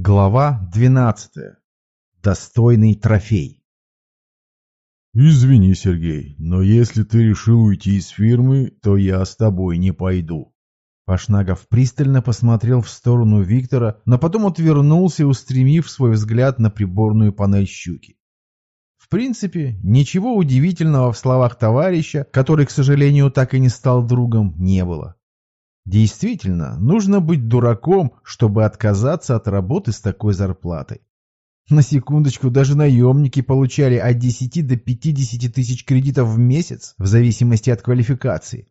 Глава 12. Достойный трофей. «Извини, Сергей, но если ты решил уйти из фирмы, то я с тобой не пойду». Пашнагов пристально посмотрел в сторону Виктора, но потом отвернулся, устремив свой взгляд на приборную панель щуки. В принципе, ничего удивительного в словах товарища, который, к сожалению, так и не стал другом, не было. Действительно, нужно быть дураком, чтобы отказаться от работы с такой зарплатой. На секундочку, даже наемники получали от 10 до 50 тысяч кредитов в месяц, в зависимости от квалификации.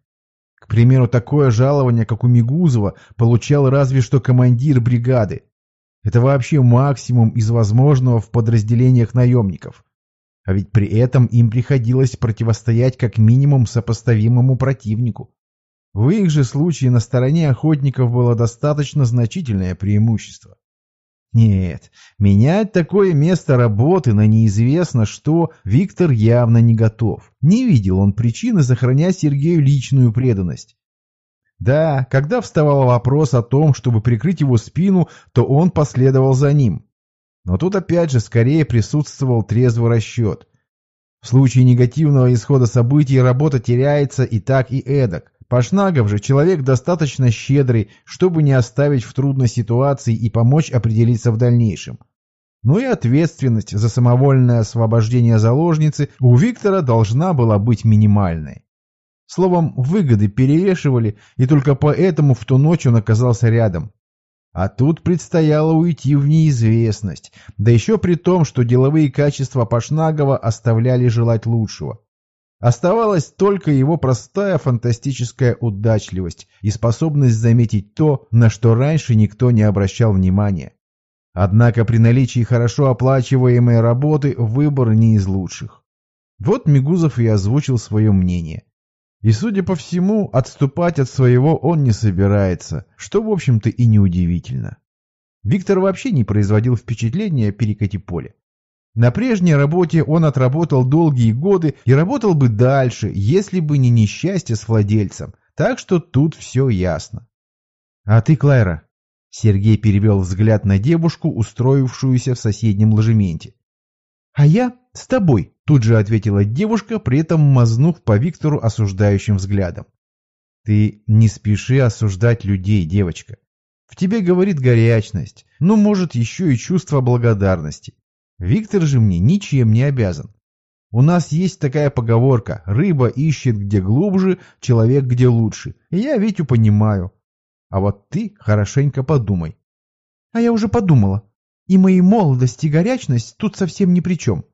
К примеру, такое жалование, как у Мигузова, получал разве что командир бригады. Это вообще максимум из возможного в подразделениях наемников. А ведь при этом им приходилось противостоять как минимум сопоставимому противнику. В их же случае на стороне охотников было достаточно значительное преимущество. Нет, менять такое место работы на неизвестно что Виктор явно не готов. Не видел он причины сохранять Сергею личную преданность. Да, когда вставал вопрос о том, чтобы прикрыть его спину, то он последовал за ним. Но тут опять же скорее присутствовал трезвый расчет. В случае негативного исхода событий работа теряется и так, и эдак. Пашнагов же человек достаточно щедрый, чтобы не оставить в трудной ситуации и помочь определиться в дальнейшем. Ну и ответственность за самовольное освобождение заложницы у Виктора должна была быть минимальной. Словом, выгоды перевешивали, и только поэтому в ту ночь он оказался рядом. А тут предстояло уйти в неизвестность, да еще при том, что деловые качества Пашнагова оставляли желать лучшего. Оставалась только его простая фантастическая удачливость и способность заметить то, на что раньше никто не обращал внимания. Однако при наличии хорошо оплачиваемой работы выбор не из лучших. Вот Мигузов и озвучил свое мнение. И, судя по всему, отступать от своего он не собирается, что, в общем-то, и неудивительно. Виктор вообще не производил впечатления перекати поле. На прежней работе он отработал долгие годы и работал бы дальше, если бы не несчастье с владельцем. Так что тут все ясно. «А ты, Клайра?» Сергей перевел взгляд на девушку, устроившуюся в соседнем ложементе. «А я с тобой», — тут же ответила девушка, при этом мазнув по Виктору осуждающим взглядом. «Ты не спеши осуждать людей, девочка. В тебе говорит горячность, ну, может, еще и чувство благодарности. Виктор же мне ничем не обязан. У нас есть такая поговорка «рыба ищет где глубже, человек где лучше». И я Витю понимаю. А вот ты хорошенько подумай. А я уже подумала. И мои молодость и горячность тут совсем ни при чем.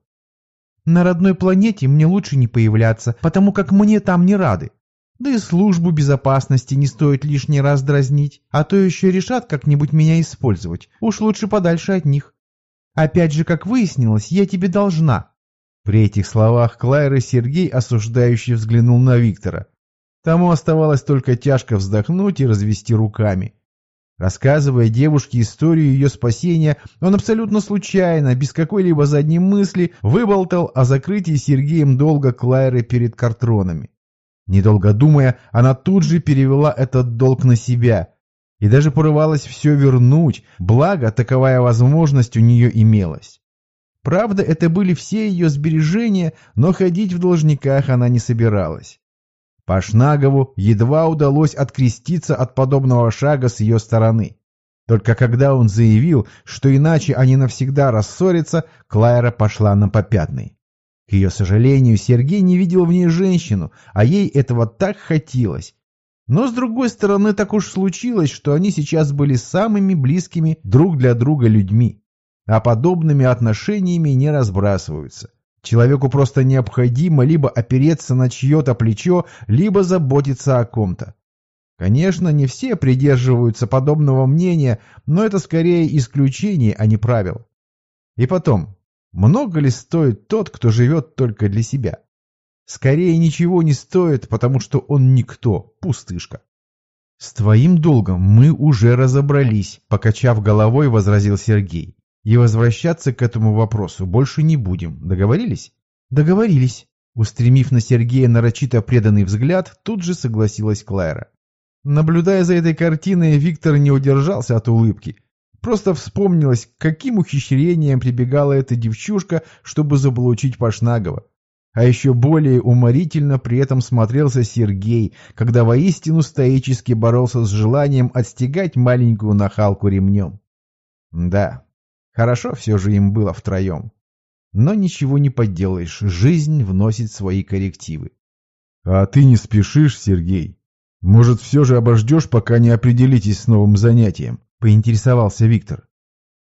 На родной планете мне лучше не появляться, потому как мне там не рады. Да и службу безопасности не стоит лишний раз дразнить, а то еще решат как-нибудь меня использовать. Уж лучше подальше от них. Опять же, как выяснилось, я тебе должна». При этих словах Клайры Сергей осуждающе взглянул на Виктора. Тому оставалось только тяжко вздохнуть и развести руками. Рассказывая девушке историю ее спасения, он абсолютно случайно, без какой-либо задней мысли, выболтал о закрытии Сергеем долга Клайры перед картронами. Недолго думая, она тут же перевела этот долг на себя, и даже порывалась все вернуть, благо таковая возможность у нее имелась. Правда, это были все ее сбережения, но ходить в должниках она не собиралась. Пашнагову едва удалось откреститься от подобного шага с ее стороны. Только когда он заявил, что иначе они навсегда рассорятся, Клайра пошла на попятный. К ее сожалению, Сергей не видел в ней женщину, а ей этого так хотелось, но, с другой стороны, так уж случилось, что они сейчас были самыми близкими друг для друга людьми, а подобными отношениями не разбрасываются. Человеку просто необходимо либо опереться на чье-то плечо, либо заботиться о ком-то. Конечно, не все придерживаются подобного мнения, но это скорее исключение, а не правило. И потом, много ли стоит тот, кто живет только для себя? Скорее ничего не стоит, потому что он никто, пустышка. «С твоим долгом мы уже разобрались», — покачав головой, возразил Сергей. «И возвращаться к этому вопросу больше не будем. Договорились?» «Договорились». Устремив на Сергея нарочито преданный взгляд, тут же согласилась Клайра. Наблюдая за этой картиной, Виктор не удержался от улыбки. Просто вспомнилось, каким ухищрениям прибегала эта девчушка, чтобы заполучить Пашнагова. А еще более уморительно при этом смотрелся Сергей, когда воистину стоически боролся с желанием отстегать маленькую нахалку ремнем. Да, хорошо все же им было втроем. Но ничего не поделаешь, жизнь вносит свои коррективы. А ты не спешишь, Сергей? Может, все же обождешь, пока не определитесь с новым занятием? Поинтересовался Виктор.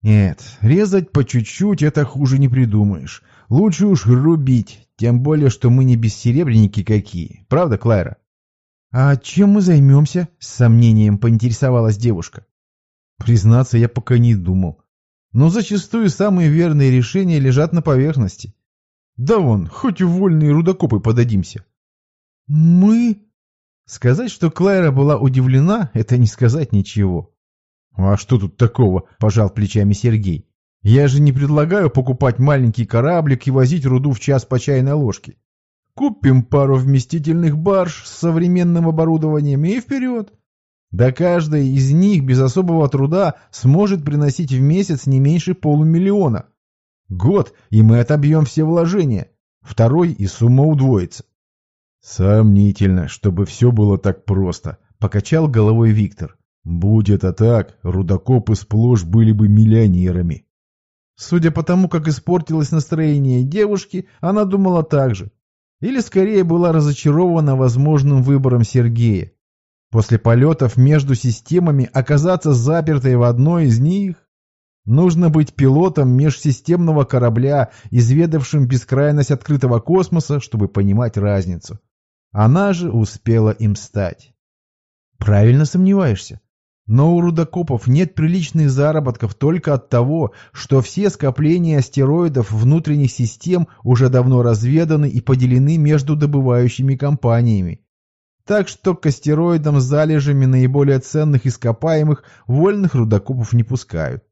Нет, резать по чуть-чуть это хуже не придумаешь. Лучше уж рубить, тем более, что мы не бессеребренники какие. Правда, Клайра? А чем мы займемся? С сомнением поинтересовалась девушка. Признаться, я пока не думал. Но зачастую самые верные решения лежат на поверхности. Да вон, хоть в вольные рудокопы подадимся. Мы? Сказать, что Клайра была удивлена, это не сказать ничего. А что тут такого, пожал плечами Сергей. Я же не предлагаю покупать маленький кораблик и возить руду в час по чайной ложке. Купим пару вместительных барж с современным оборудованием и вперед. Да каждая из них без особого труда сможет приносить в месяц не меньше полумиллиона. Год, и мы отобьем все вложения. Второй, и сумма удвоится. Сомнительно, чтобы все было так просто, покачал головой Виктор. Будь это так, рудокопы сплошь были бы миллионерами. Судя по тому, как испортилось настроение девушки, она думала так же. Или скорее была разочарована возможным выбором Сергея. После полетов между системами оказаться запертой в одной из них? Нужно быть пилотом межсистемного корабля, изведавшим бескрайность открытого космоса, чтобы понимать разницу. Она же успела им стать. Правильно сомневаешься. Но у рудокопов нет приличных заработков только от того, что все скопления астероидов внутренних систем уже давно разведаны и поделены между добывающими компаниями. Так что к астероидам с залежами наиболее ценных ископаемых вольных рудокопов не пускают.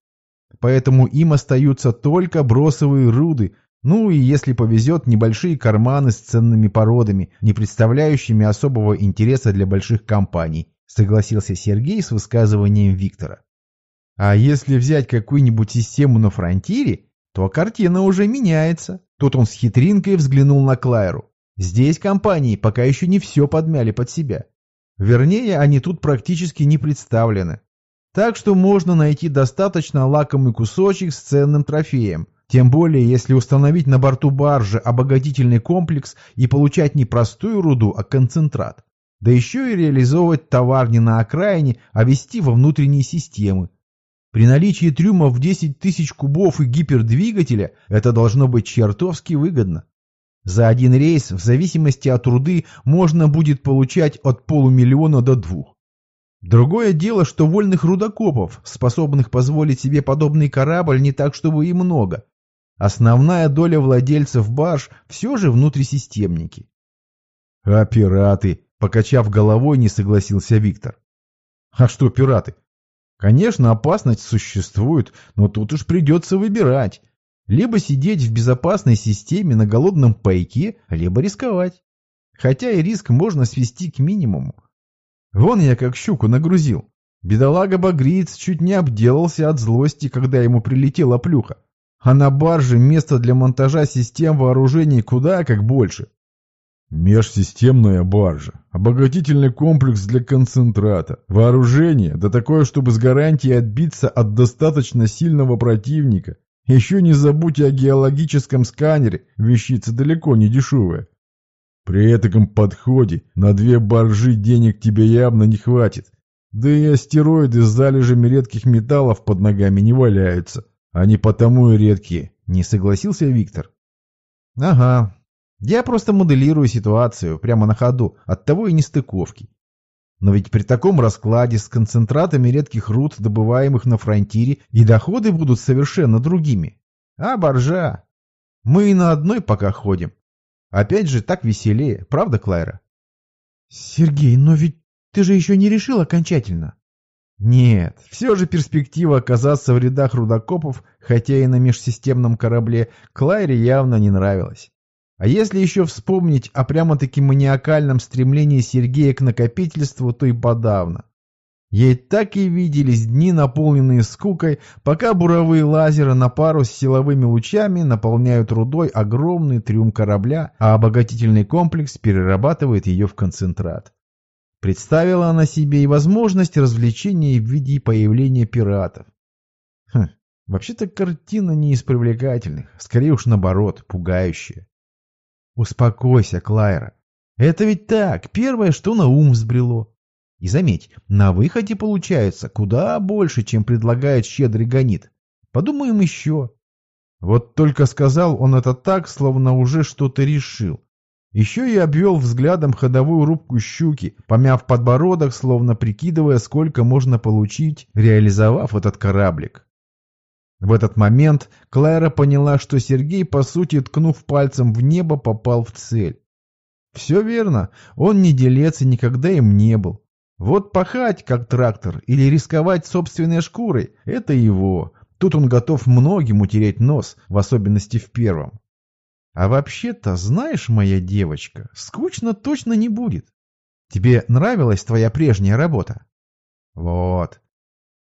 Поэтому им остаются только бросовые руды, ну и, если повезет, небольшие карманы с ценными породами, не представляющими особого интереса для больших компаний, согласился Сергей с высказыванием Виктора. А если взять какую-нибудь систему на фронтире, то картина уже меняется. Тут он с хитринкой взглянул на Клайру. Здесь компании пока еще не все подмяли под себя. Вернее, они тут практически не представлены. Так что можно найти достаточно лакомый кусочек с ценным трофеем. Тем более, если установить на борту баржи обогатительный комплекс и получать не простую руду, а концентрат. Да еще и реализовывать товар не на окраине, а вести во внутренние системы. При наличии трюмов в 10 тысяч кубов и гипердвигателя это должно быть чертовски выгодно. За один рейс, в зависимости от труды, можно будет получать от полумиллиона до двух. Другое дело, что вольных рудокопов, способных позволить себе подобный корабль, не так чтобы и много. Основная доля владельцев барж все же внутрисистемники. А пираты, покачав головой, не согласился Виктор. А что пираты? Конечно, опасность существует, но тут уж придется выбирать. Либо сидеть в безопасной системе на голодном пайке, либо рисковать. Хотя и риск можно свести к минимуму. Вон я как щуку нагрузил. Бедолага-багриец чуть не обделался от злости, когда ему прилетела плюха. А на барже места для монтажа систем вооружений куда как больше. Межсистемная баржа, обогатительный комплекс для концентрата, вооружение, да такое, чтобы с гарантией отбиться от достаточно сильного противника, еще не забудьте о геологическом сканере, вещица далеко не дешевая. При этом подходе на две баржи денег тебе явно не хватит. Да и астероиды с залежами редких металлов под ногами не валяются. Они потому и редкие, не согласился Виктор. Ага, я просто моделирую ситуацию прямо на ходу, оттого и нестыковки. Но ведь при таком раскладе с концентратами редких руд, добываемых на фронтире, и доходы будут совершенно другими. А боржа? Мы и на одной пока ходим. Опять же, так веселее, правда, Клайра? Сергей, но ведь ты же еще не решил окончательно. Нет, все же перспектива оказаться в рядах рудокопов, хотя и на межсистемном корабле, Клайре явно не нравилась. А если еще вспомнить о прямо-таки маниакальном стремлении Сергея к накопительству, то и подавно. Ей так и виделись дни, наполненные скукой, пока буровые лазеры на пару с силовыми лучами наполняют рудой огромный трюм корабля, а обогатительный комплекс перерабатывает ее в концентрат. Представила она себе и возможность развлечения в виде появления пиратов. Хм, вообще-то картина не из привлекательных, скорее уж наоборот, пугающая. Успокойся, Клайра. Это ведь так, первое, что на ум взбрело. И заметь, на выходе получается куда больше, чем предлагает щедрый гонит. Подумаем еще. Вот только сказал он это так, словно уже что-то решил. Еще и обвел взглядом ходовую рубку щуки, помяв подбородок, словно прикидывая, сколько можно получить, реализовав этот кораблик. В этот момент Клайра поняла, что Сергей, по сути, ткнув пальцем в небо, попал в цель. Все верно, он не делец и никогда им не был. Вот пахать, как трактор, или рисковать собственной шкурой – это его. Тут он готов многим утереть нос, в особенности в первом. А вообще-то, знаешь, моя девочка, скучно точно не будет. Тебе нравилась твоя прежняя работа? Вот.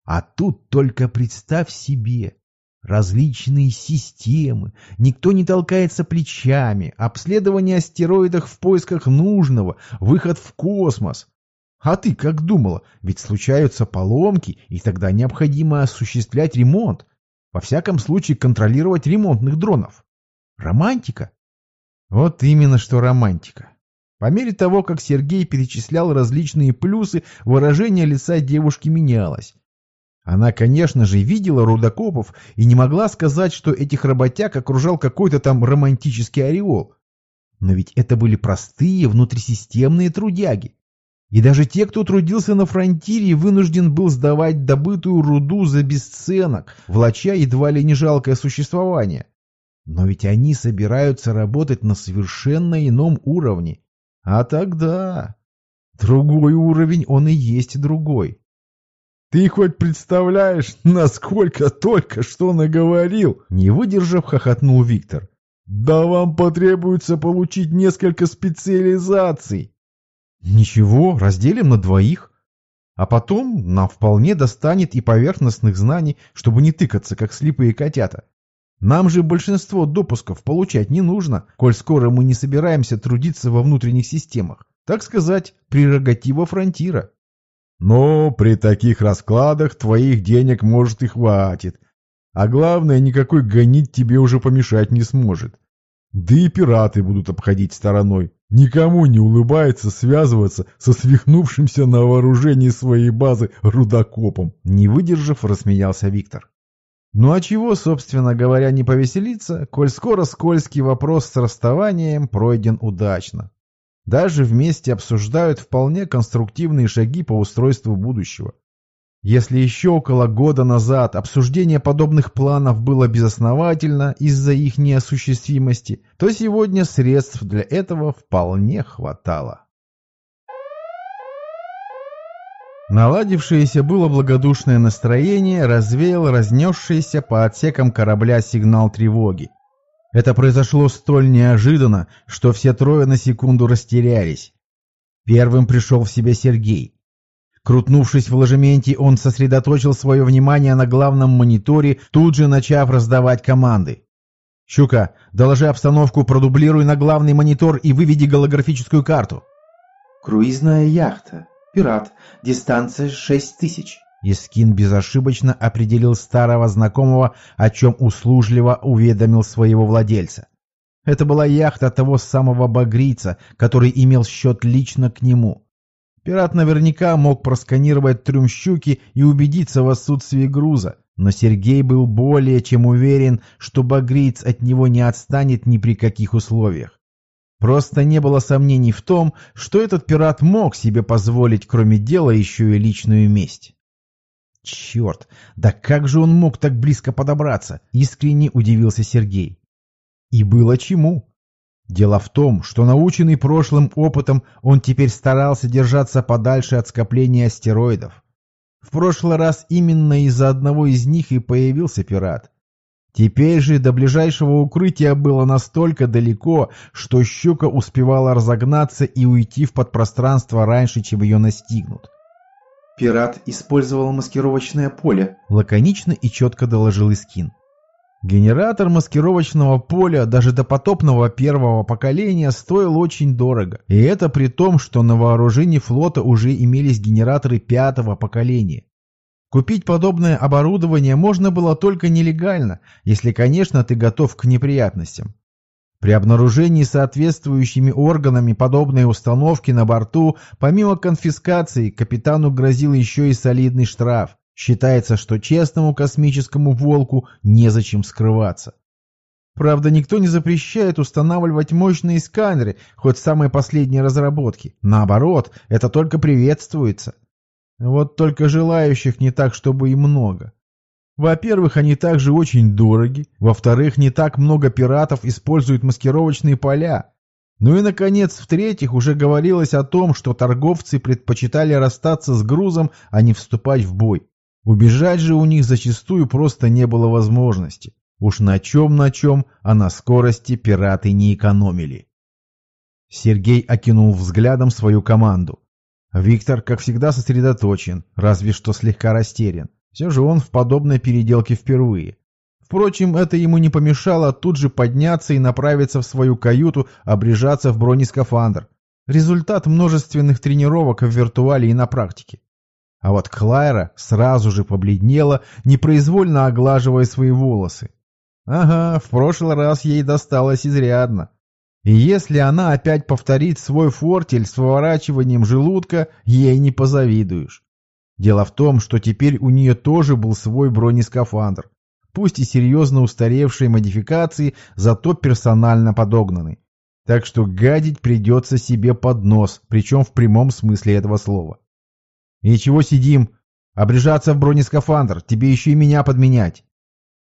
А тут только представь себе. Различные системы, никто не толкается плечами, обследование астероидов в поисках нужного, выход в космос. А ты как думала? Ведь случаются поломки, и тогда необходимо осуществлять ремонт. Во всяком случае, контролировать ремонтных дронов. Романтика? Вот именно что романтика. По мере того, как Сергей перечислял различные плюсы, выражение лица девушки менялось. Она, конечно же, видела рудокопов и не могла сказать, что этих работяг окружал какой-то там романтический ореол. Но ведь это были простые внутрисистемные трудяги. И даже те, кто трудился на фронтире, вынужден был сдавать добытую руду за бесценок, влача едва ли не жалкое существование. Но ведь они собираются работать на совершенно ином уровне. А тогда... Другой уровень, он и есть другой. Ты хоть представляешь, насколько только что наговорил? Не выдержав, хохотнул Виктор. Да вам потребуется получить несколько специализаций. Ничего, разделим на двоих. А потом нам вполне достанет и поверхностных знаний, чтобы не тыкаться, как слепые котята. Нам же большинство допусков получать не нужно, коль скоро мы не собираемся трудиться во внутренних системах. Так сказать, прерогатива фронтира. Но при таких раскладах твоих денег, может, и хватит. А главное, никакой гонить тебе уже помешать не сможет. Да и пираты будут обходить стороной. Никому не улыбается связываться со свихнувшимся на вооружении своей базы рудокопом. Не выдержав, рассмеялся Виктор. Ну а чего, собственно говоря, не повеселиться, коль скоро скользкий вопрос с расставанием пройден удачно. Даже вместе обсуждают вполне конструктивные шаги по устройству будущего. Если еще около года назад обсуждение подобных планов было безосновательно из-за их неосуществимости, то сегодня средств для этого вполне хватало. Наладившееся было благодушное настроение развеял разнесшийся по отсекам корабля сигнал тревоги. Это произошло столь неожиданно, что все трое на секунду растерялись. Первым пришел в себя Сергей. Крутнувшись в ложементе, он сосредоточил свое внимание на главном мониторе, тут же начав раздавать команды. «Щука, доложи обстановку, продублируй на главный монитор и выведи голографическую карту». «Круизная яхта. Пират. Дистанция 6000». Искин безошибочно определил старого знакомого, о чем услужливо уведомил своего владельца. Это была яхта того самого багрийца, который имел счет лично к нему. Пират наверняка мог просканировать трюм щуки и убедиться в отсутствии груза, но Сергей был более чем уверен, что багриец от него не отстанет ни при каких условиях. Просто не было сомнений в том, что этот пират мог себе позволить, кроме дела, еще и личную месть. Черт, да как же он мог так близко подобраться? Искренне удивился Сергей. И было чему. Дело в том, что наученный прошлым опытом, он теперь старался держаться подальше от скопления астероидов. В прошлый раз именно из-за одного из них и появился пират. Теперь же до ближайшего укрытия было настолько далеко, что щука успевала разогнаться и уйти в подпространство раньше, чем ее настигнут. Пират использовал маскировочное поле. Лаконично и четко доложил Искин. Генератор маскировочного поля даже до потопного первого поколения стоил очень дорого. И это при том, что на вооружении флота уже имелись генераторы пятого поколения. Купить подобное оборудование можно было только нелегально, если, конечно, ты готов к неприятностям. При обнаружении соответствующими органами подобной установки на борту, помимо конфискации, капитану грозил еще и солидный штраф. Считается, что честному космическому волку незачем скрываться. Правда, никто не запрещает устанавливать мощные сканеры, хоть самой последней разработки. Наоборот, это только приветствуется. Вот только желающих не так, чтобы и много. Во-первых, они также очень дороги. Во-вторых, не так много пиратов используют маскировочные поля. Ну и, наконец, в-третьих, уже говорилось о том, что торговцы предпочитали расстаться с грузом, а не вступать в бой. Убежать же у них зачастую просто не было возможности. Уж на чем-на чем, а на скорости пираты не экономили. Сергей окинул взглядом свою команду. Виктор, как всегда, сосредоточен, разве что слегка растерян. Все же он в подобной переделке впервые. Впрочем, это ему не помешало тут же подняться и направиться в свою каюту, обрежаться в бронескафандр. Результат множественных тренировок в виртуале и на практике. А вот Клайра сразу же побледнела, непроизвольно оглаживая свои волосы. Ага, в прошлый раз ей досталось изрядно. И если она опять повторит свой фортель с выворачиванием желудка, ей не позавидуешь. Дело в том, что теперь у нее тоже был свой бронескафандр. Пусть и серьезно устаревшей модификации, зато персонально подогнанный. Так что гадить придется себе под нос, причем в прямом смысле этого слова. «И чего сидим? Обрежаться в бронескафандр, тебе еще и меня подменять».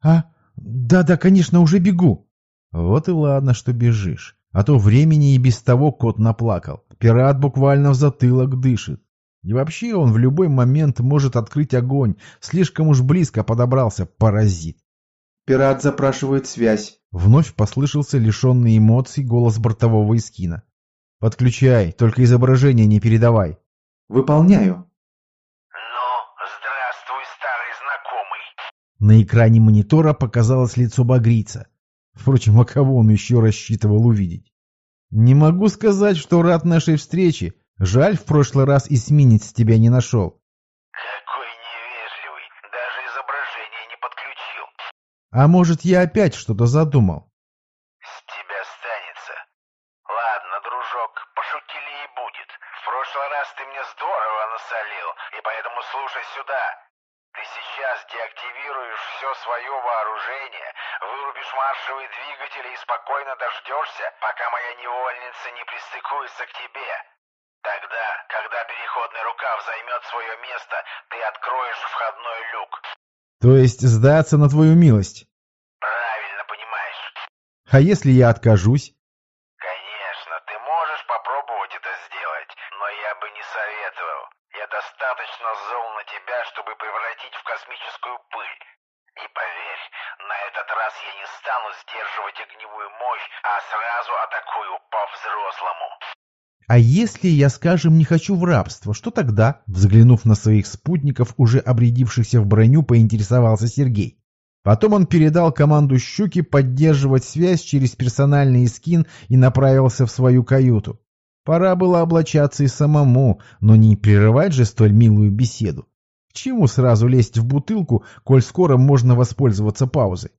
«А? Да-да, конечно, уже бегу». «Вот и ладно, что бежишь. А то времени и без того кот наплакал. Пират буквально в затылок дышит. И вообще он в любой момент может открыть огонь. Слишком уж близко подобрался паразит. «Пират запрашивает связь», — вновь послышался лишенный эмоций голос бортового эскина. «Подключай, только изображение не передавай». «Выполняю». На экране монитора показалось лицо багрица. Впрочем, а кого он еще рассчитывал увидеть? Не могу сказать, что рад нашей встрече. Жаль, в прошлый раз эсминец тебя не нашел. Какой невежливый, даже изображение не подключил. А может, я опять что-то задумал? С тебя станется. Ладно, дружок, пошутили и будет. В прошлый раз ты мне здорово насолил, и поэтому слушай сюда. Ты сейчас деактивируешь все свое вооружение, вырубишь маршевые двигатели и спокойно дождешься, пока моя невольница не пристыкуется к тебе. Тогда, когда переходный рукав займет свое место, ты откроешь входной люк. То есть сдаться на твою милость? Правильно понимаешь. А если я откажусь? Конечно, ты можешь попробовать это сделать, но я бы не советовал. Я достаточно зол на тебя, чтобы превратить в космическую пыль. И поверь, на этот раз я не стану сдерживать огневую мощь, а сразу атакую по-взрослому. А если я, скажем, не хочу в рабство, что тогда? Взглянув на своих спутников, уже обрядившихся в броню, поинтересовался Сергей. Потом он передал команду «Щуки» поддерживать связь через персональный скин и направился в свою каюту. Пора было облачаться и самому, но не прерывать же столь милую беседу. К чему сразу лезть в бутылку, коль скоро можно воспользоваться паузой?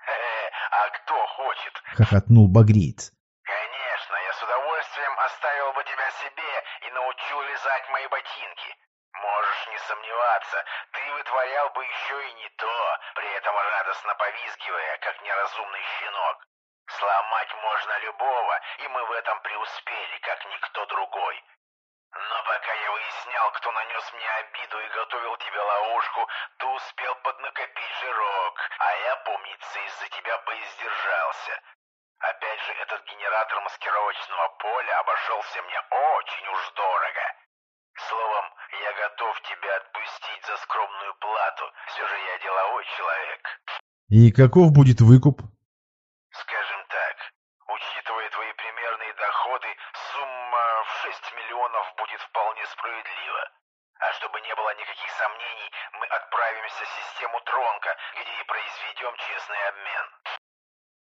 «Э, а кто хочет?» — хохотнул багриец. «Конечно, я с удовольствием оставил бы тебя себе и научил лизать мои ботинки. Можешь не сомневаться, ты вытворял бы еще и не то, при этом радостно повизгивая, как неразумный щенок. Сломать можно любого, и мы в этом преуспели, как никто другой. Но пока я выяснял, кто нанес мне обиду и готовил тебе ловушку, ты успел поднакопить жирок, а я, помнится, из-за тебя поиздержался. Опять же, этот генератор маскировочного поля обошелся мне очень уж дорого. Словом, я готов тебя отпустить за скромную плату, все же я деловой человек. И каков будет выкуп? будет вполне справедливо. А чтобы не было никаких сомнений, мы отправимся в систему Тронка, где и произведем честный обмен.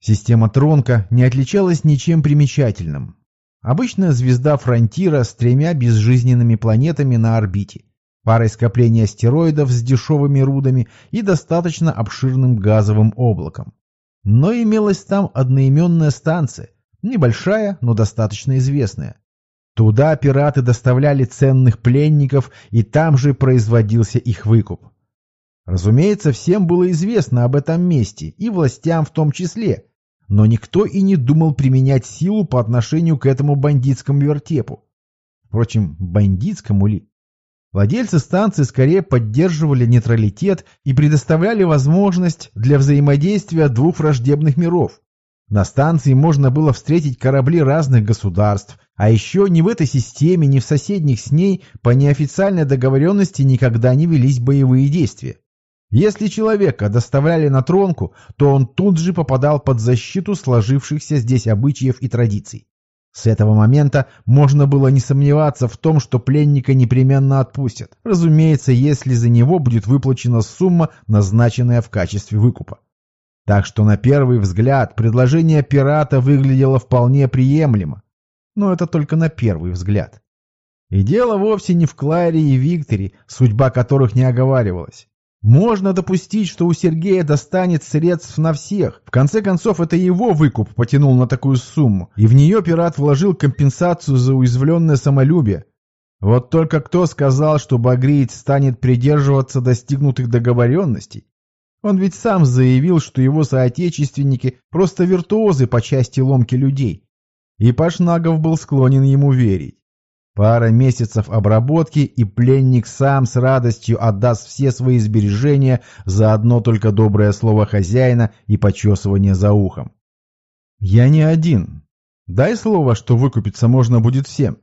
Система Тронка не отличалась ничем примечательным. Обычная звезда Фронтира с тремя безжизненными планетами на орбите, парой скоплений астероидов с дешевыми рудами и достаточно обширным газовым облаком. Но имелась там одноименная станция, небольшая, но достаточно известная. Туда пираты доставляли ценных пленников, и там же производился их выкуп. Разумеется, всем было известно об этом месте, и властям в том числе, но никто и не думал применять силу по отношению к этому бандитскому вертепу. Впрочем, бандитскому ли? Владельцы станции скорее поддерживали нейтралитет и предоставляли возможность для взаимодействия двух враждебных миров. На станции можно было встретить корабли разных государств, а еще ни в этой системе, ни в соседних с ней по неофициальной договоренности никогда не велись боевые действия. Если человека доставляли на тронку, то он тут же попадал под защиту сложившихся здесь обычаев и традиций. С этого момента можно было не сомневаться в том, что пленника непременно отпустят, разумеется, если за него будет выплачена сумма, назначенная в качестве выкупа. Так что на первый взгляд предложение пирата выглядело вполне приемлемо. Но это только на первый взгляд. И дело вовсе не в Кларе и Викторе, судьба которых не оговаривалась. Можно допустить, что у Сергея достанет средств на всех. В конце концов, это его выкуп потянул на такую сумму, и в нее пират вложил компенсацию за уязвленное самолюбие. Вот только кто сказал, что Багриец станет придерживаться достигнутых договоренностей? Он ведь сам заявил, что его соотечественники просто виртуозы по части ломки людей. И Пашнагов был склонен ему верить. Пара месяцев обработки, и пленник сам с радостью отдаст все свои сбережения за одно только доброе слово хозяина и почесывание за ухом. Я не один. Дай слово, что выкупиться можно будет всем.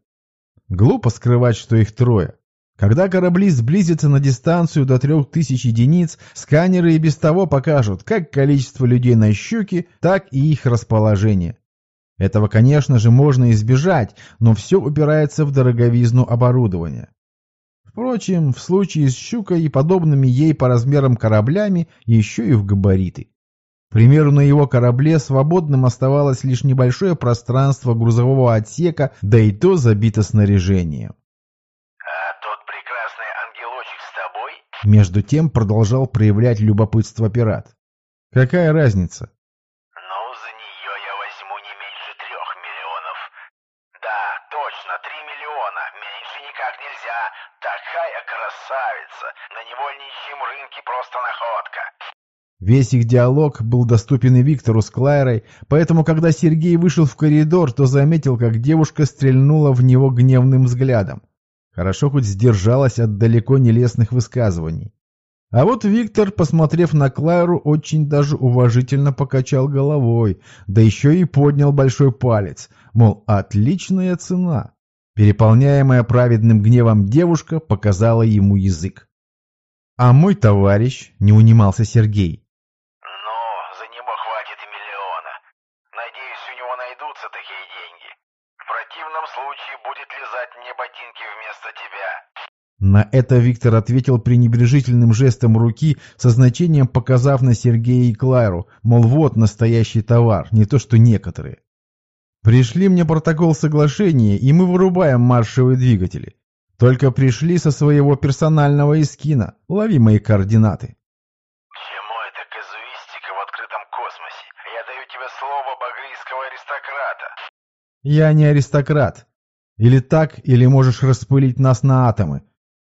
Глупо скрывать, что их трое. Когда корабли сблизятся на дистанцию до трех тысяч единиц, сканеры и без того покажут как количество людей на щуке, так и их расположение. Этого, конечно же, можно избежать, но все упирается в дороговизну оборудования. Впрочем, в случае с «Щукой» и подобными ей по размерам кораблями еще и в габариты. К примеру, на его корабле свободным оставалось лишь небольшое пространство грузового отсека, да и то забито снаряжением. А тот прекрасный ангелочек с тобой? Между тем продолжал проявлять любопытство пират. Какая разница? Ну, за нее я возьму не меньше трех миллионов. Да, точно, три миллиона. Меньше никак нельзя. Такая красавица. На невольничьем рынке просто находка. Весь их диалог был доступен и Виктору с Клайрой, поэтому, когда Сергей вышел в коридор, то заметил, как девушка стрельнула в него гневным взглядом. Хорошо хоть сдержалась от далеко не лестных высказываний. А вот Виктор, посмотрев на Клайру, очень даже уважительно покачал головой, да еще и поднял большой палец, мол, отличная цена. Переполняемая праведным гневом девушка показала ему язык. «А мой товарищ», — не унимался Сергей, Ну, за него хватит и миллиона. Надеюсь, у него найдутся такие деньги. В противном случае будет лизать мне ботинки вместо тебя. На это Виктор ответил пренебрежительным жестом руки, со значением показав на Сергея и Клайру, мол, вот настоящий товар, не то что некоторые. Пришли мне протокол соглашения, и мы вырубаем маршевые двигатели. Только пришли со своего персонального эскина. Лови мои координаты. Чему это казуистика в открытом космосе? Я даю тебе слово багрийского аристократа. Я не аристократ. Или так, или можешь распылить нас на атомы.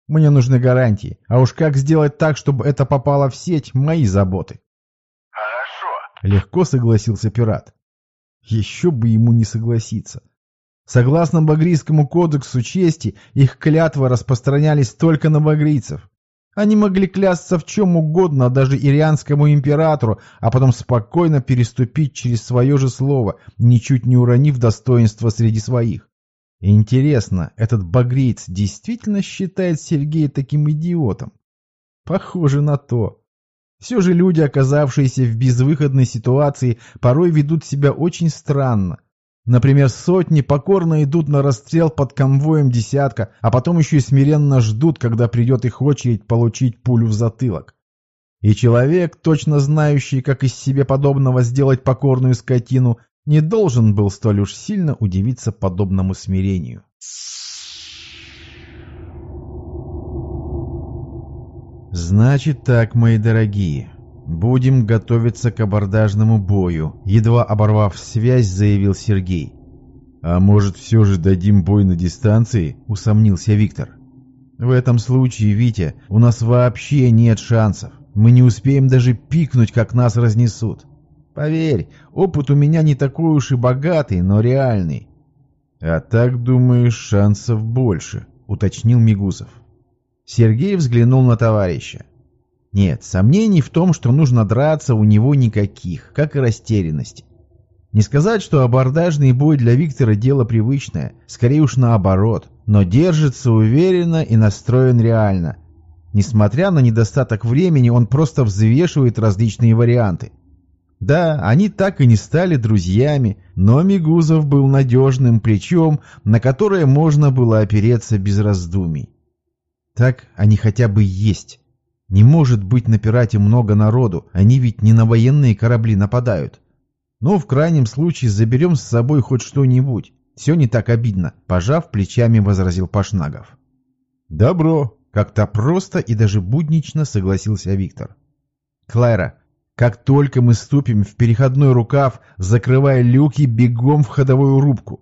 Мне нужны гарантии. А уж как сделать так, чтобы это попало в сеть, мои заботы. Хорошо. Легко согласился пират. Еще бы ему не согласиться. Согласно Багрийскому кодексу чести, их клятвы распространялись только на багрийцев. Они могли клясться в чем угодно, даже ирианскому императору, а потом спокойно переступить через свое же слово, ничуть не уронив достоинства среди своих. Интересно, этот багриец действительно считает Сергея таким идиотом? Похоже на то. Все же люди, оказавшиеся в безвыходной ситуации, порой ведут себя очень странно. Например, сотни покорно идут на расстрел под конвоем десятка, а потом еще и смиренно ждут, когда придет их очередь получить пулю в затылок. И человек, точно знающий, как из себе подобного сделать покорную скотину, не должен был столь уж сильно удивиться подобному смирению. «Значит так, мои дорогие, будем готовиться к абордажному бою», едва оборвав связь, заявил Сергей. «А может, все же дадим бой на дистанции?» — усомнился Виктор. «В этом случае, Витя, у нас вообще нет шансов. Мы не успеем даже пикнуть, как нас разнесут. Поверь, опыт у меня не такой уж и богатый, но реальный». «А так, думаешь, шансов больше», — уточнил Мигусов. Сергей взглянул на товарища. Нет, сомнений в том, что нужно драться, у него никаких, как и растерянности. Не сказать, что абордажный бой для Виктора дело привычное, скорее уж наоборот, но держится уверенно и настроен реально. Несмотря на недостаток времени, он просто взвешивает различные варианты. Да, они так и не стали друзьями, но Мигузов был надежным плечом, на которое можно было опереться без раздумий. Так они хотя бы есть. Не может быть на пирате много народу, они ведь не на военные корабли нападают. Ну, в крайнем случае, заберем с собой хоть что-нибудь. Все не так обидно, пожав плечами, возразил Пашнагов. Добро. Как-то просто и даже буднично согласился Виктор. Клайра, как только мы ступим в переходной рукав, закрывая люки, бегом в ходовую рубку.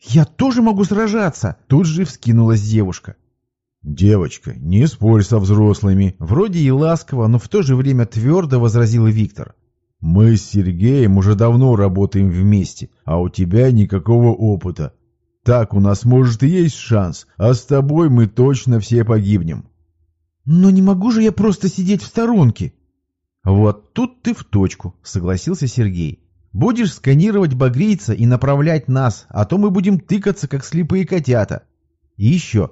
«Я тоже могу сражаться!» Тут же вскинулась девушка. «Девочка, не спорь со взрослыми!» Вроде и ласково, но в то же время твердо возразил Виктор. Мы с Сергеем уже давно работаем вместе, а у тебя никакого опыта. Так у нас, может, и есть шанс, а с тобой мы точно все погибнем. Но не могу же я просто сидеть в сторонке. Вот тут ты в точку, согласился Сергей. Будешь сканировать багрийца и направлять нас, а то мы будем тыкаться, как слепые котята. И еще,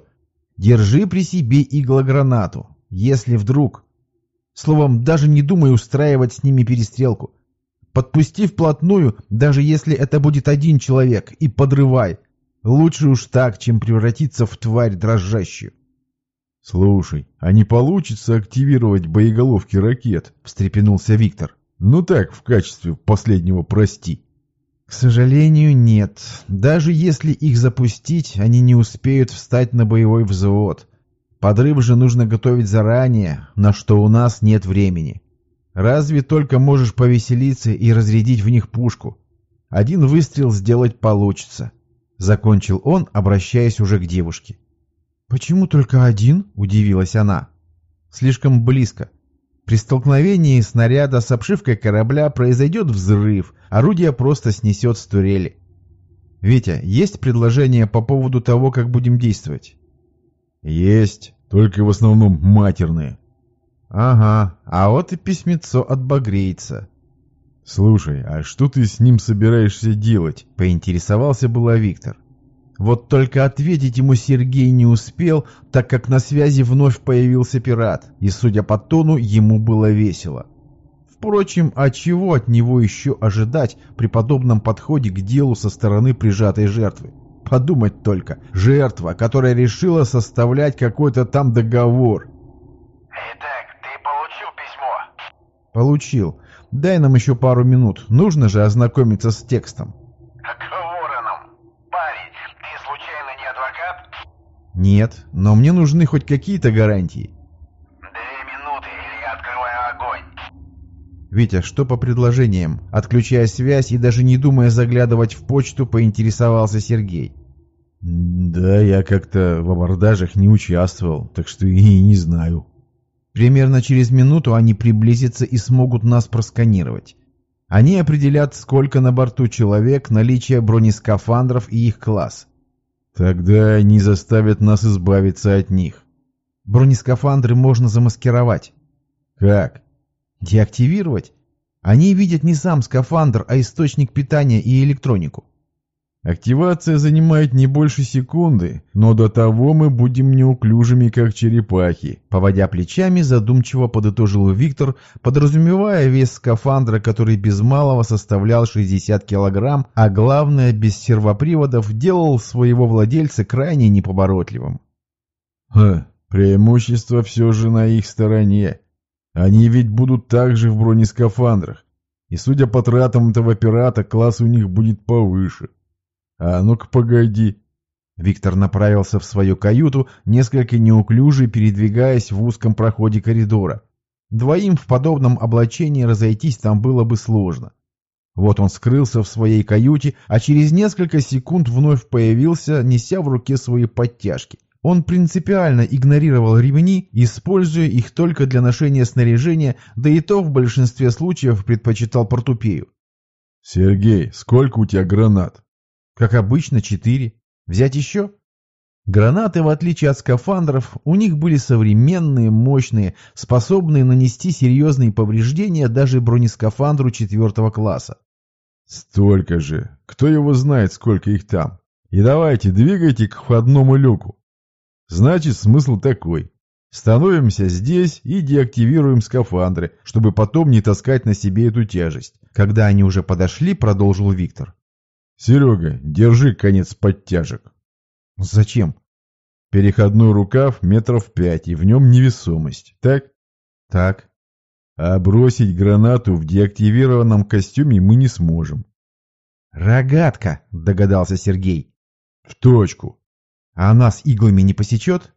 держи при себе иглогранату, если вдруг... Словом, даже не думай устраивать с ними перестрелку. Подпусти вплотную, даже если это будет один человек, и подрывай. Лучше уж так, чем превратиться в тварь дрожащую. «Слушай, а не получится активировать боеголовки ракет?» — встрепенулся Виктор. «Ну так, в качестве последнего прости». «К сожалению, нет. Даже если их запустить, они не успеют встать на боевой взвод. Подрыв же нужно готовить заранее, на что у нас нет времени. Разве только можешь повеселиться и разрядить в них пушку. Один выстрел сделать получится. Закончил он, обращаясь уже к девушке. «Почему только один?» – удивилась она. «Слишком близко. При столкновении снаряда с обшивкой корабля произойдет взрыв, орудие просто снесет с турели. Витя, есть предложение по поводу того, как будем действовать?» «Есть, только в основном матерные». «Ага, а вот и письмецо от багрейца». «Слушай, а что ты с ним собираешься делать?» — поинтересовался было Виктор. Вот только ответить ему Сергей не успел, так как на связи вновь появился пират, и, судя по тону, ему было весело. Впрочем, а чего от него еще ожидать при подобном подходе к делу со стороны прижатой жертвы? Подумать только, жертва, которая решила составлять какой-то там договор. Итак, ты получил письмо? Получил. Дай нам еще пару минут, нужно же ознакомиться с текстом. Какого вороном? Парень, ты случайно не адвокат? Нет, но мне нужны хоть какие-то гарантии. Две минуты, или я открываю огонь. Витя, что по предложениям? Отключая связь и даже не думая заглядывать в почту, поинтересовался Сергей. «Да, я как-то в абордажах не участвовал, так что и не знаю». Примерно через минуту они приблизятся и смогут нас просканировать. Они определят, сколько на борту человек, наличие бронескафандров и их класс. Тогда они заставят нас избавиться от них. Бронескафандры можно замаскировать. Как? Деактивировать? Они видят не сам скафандр, а источник питания и электронику. Активация занимает не больше секунды, но до того мы будем неуклюжими, как черепахи. Поводя плечами, задумчиво подытожил Виктор, подразумевая вес скафандра, который без малого составлял 60 килограмм, а главное, без сервоприводов, делал своего владельца крайне неповоротливым. Ха, преимущество все же на их стороне. Они ведь будут также в бронескафандрах. И судя по тратам этого пирата, класс у них будет повыше. А ну-ка погоди. Виктор направился в свою каюту, несколько неуклюже передвигаясь в узком проходе коридора. Двоим в подобном облачении разойтись там было бы сложно. Вот он скрылся в своей каюте, а через несколько секунд вновь появился, неся в руке свои подтяжки. Он принципиально игнорировал ремни, используя их только для ношения снаряжения, да и то в большинстве случаев предпочитал портупею. «Сергей, сколько у тебя гранат?» «Как обычно, четыре. Взять еще?» Гранаты, в отличие от скафандров, у них были современные, мощные, способные нанести серьезные повреждения даже бронескафандру четвертого класса. Столько же. Кто его знает, сколько их там. И давайте, двигайте к входному люку. Значит, смысл такой. Становимся здесь и деактивируем скафандры, чтобы потом не таскать на себе эту тяжесть. Когда они уже подошли, продолжил Виктор. Серега, держи конец подтяжек. Зачем? Переходной рукав метров пять, и в нем невесомость. Так? Так. А бросить гранату в деактивированном костюме мы не сможем. «Рогатка!» — догадался Сергей. «В точку. А нас иглами не посечет?»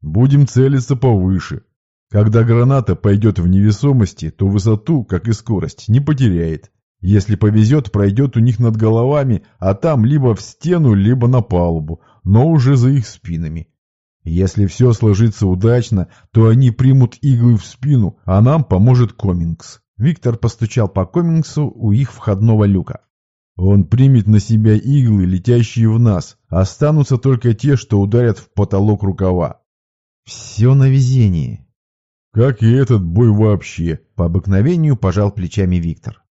«Будем целиться повыше. Когда граната пойдет в невесомости, то высоту, как и скорость, не потеряет. Если повезет, пройдет у них над головами, а там либо в стену, либо на палубу, но уже за их спинами. Если все сложится удачно, то они примут иглы в спину, а нам поможет Комингс. Виктор постучал по Комингсу у их входного люка. Он примет на себя иглы, летящие в нас. Останутся только те, что ударят в потолок рукава. Все на везение. Как и этот бой вообще. По обыкновению пожал плечами Виктор.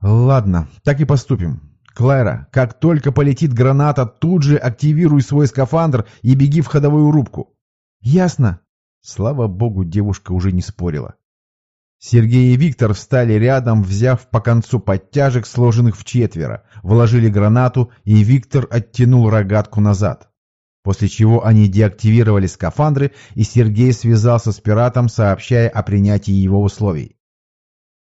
Ладно, так и поступим. Клайра, как только полетит граната, тут же активируй свой скафандр и беги в ходовую рубку. Ясно. Слава богу, девушка уже не спорила. Сергей и Виктор встали рядом, взяв по концу подтяжек, сложенных в четверо, вложили гранату, и Виктор оттянул рогатку назад. После чего они деактивировали скафандры, и Сергей связался с пиратом, сообщая о принятии его условий.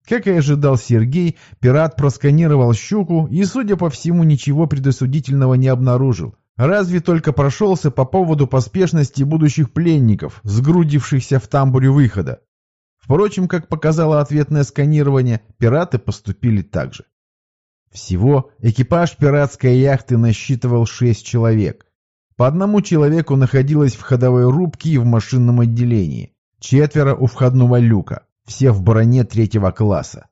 Как и ожидал Сергей, пират просканировал щуку и, судя по всему, ничего предосудительного не обнаружил. Разве только прошелся по поводу поспешности будущих пленников, сгрудившихся в тамбуре выхода. Впрочем, как показало ответное сканирование, пираты поступили так же. Всего экипаж пиратской яхты насчитывал шесть человек. По одному человеку находилось в ходовой рубке и в машинном отделении, четверо у входного люка все в броне третьего класса.